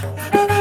Ha ha ha!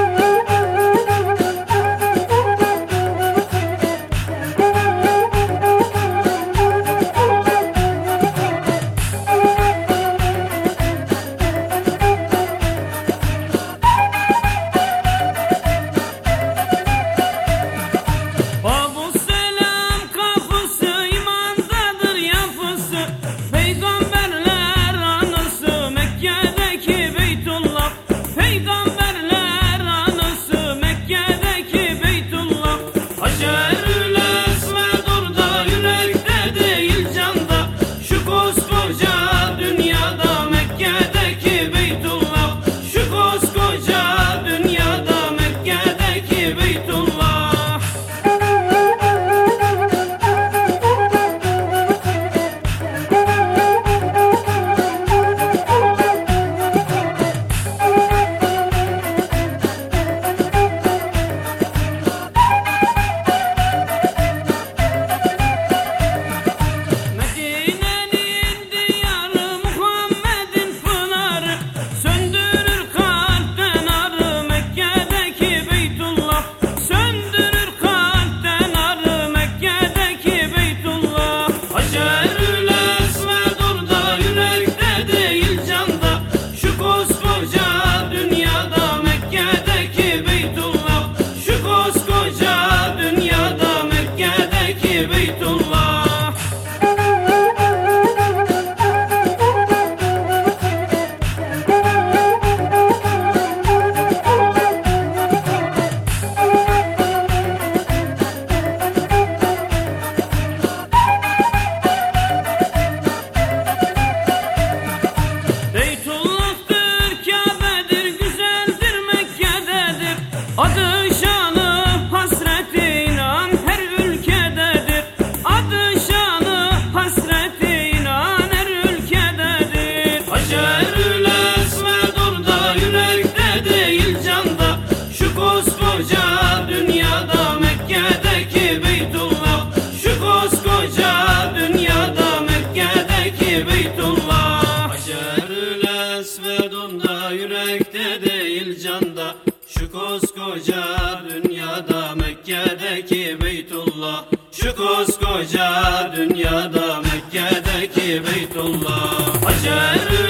koskoca dünyada Mekke'deki Beytullah. Şu koskoca dünyada Mekke'deki Beytullah. Hacer